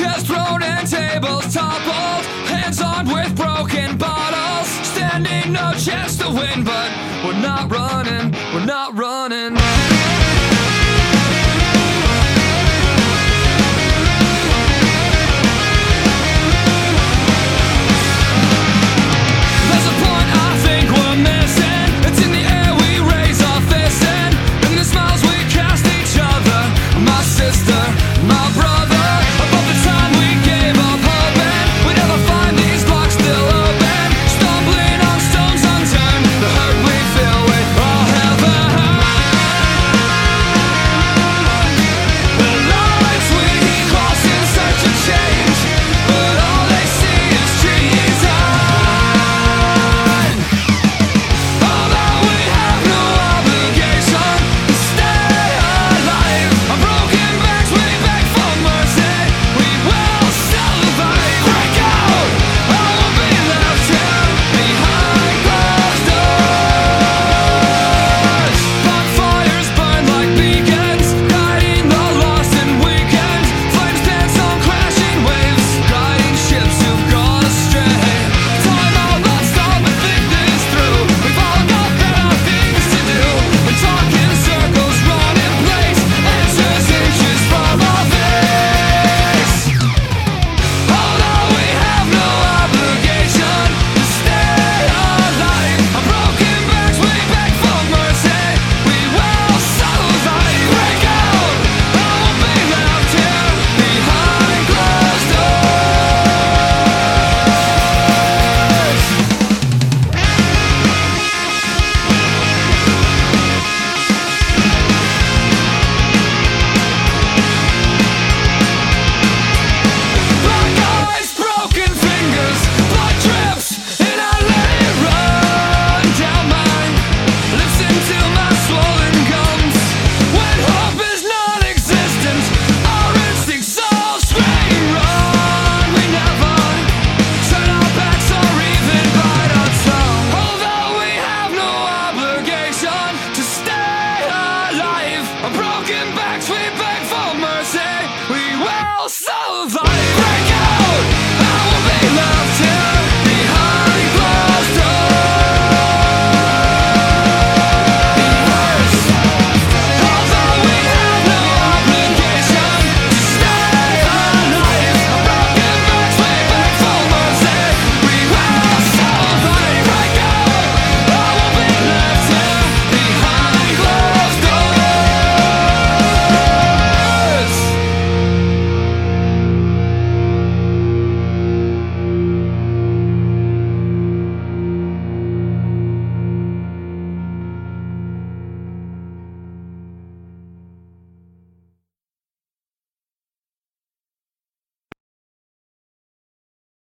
Chairs thrown and tables toppled, hands on with broken bottles. Standing no chance to win, but we're not running, we're not running.